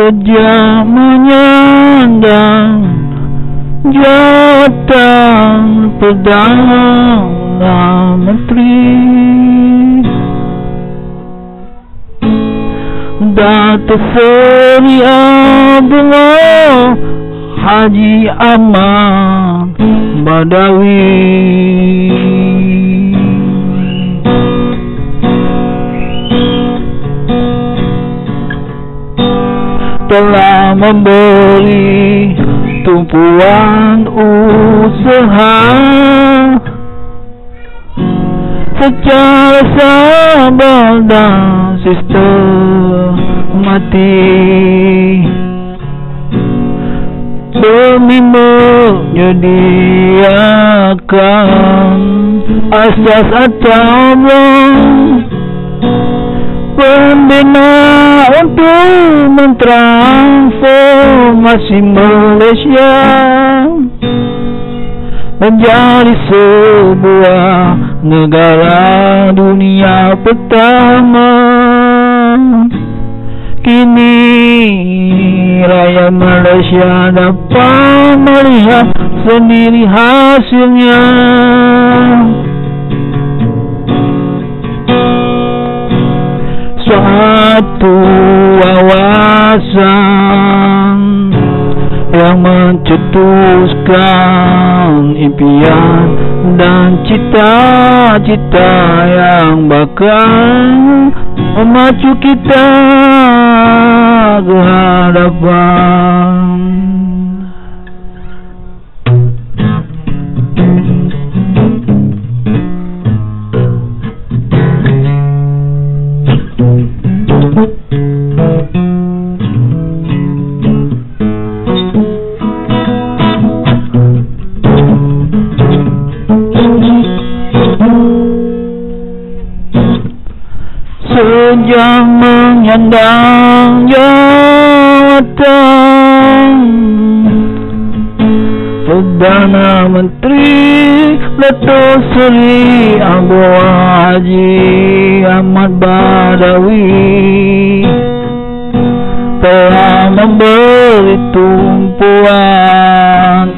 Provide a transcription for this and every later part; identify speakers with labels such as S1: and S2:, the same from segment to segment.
S1: sejak menyandang jawatan Perdana Menteri. Datuk Seri Abdullah Haji Ahmad Badawi telah memberi tumpuan usaha. Secara sabar dan sistematik demi menyediakan asas atau pembina untuk mentransformasi Malaysia menjadi sebuah negara dunia pertama. Kini rakyat Malaysia dapat melihat sendiri hasilnya suatu wawasan yang mencetuskan impian dan cita-cita yang bakal memacu kita ke hadapan. Sejak menyandang jawatan Perdana Menteri Datuk Seri Abu Haji Ahmad Badawi. Telah memberi tumpuan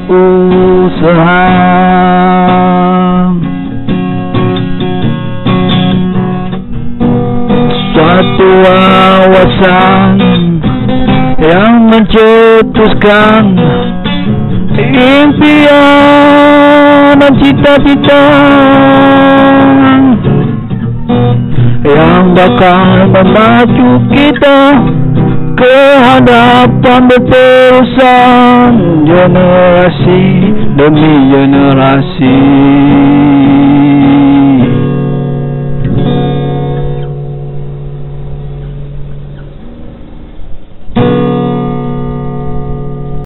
S1: usaha. Suatu wawasan yang mencetuskan impian dan cita-cita yang bakal memacu kita ke hadapan berterusan generasi demi generasi.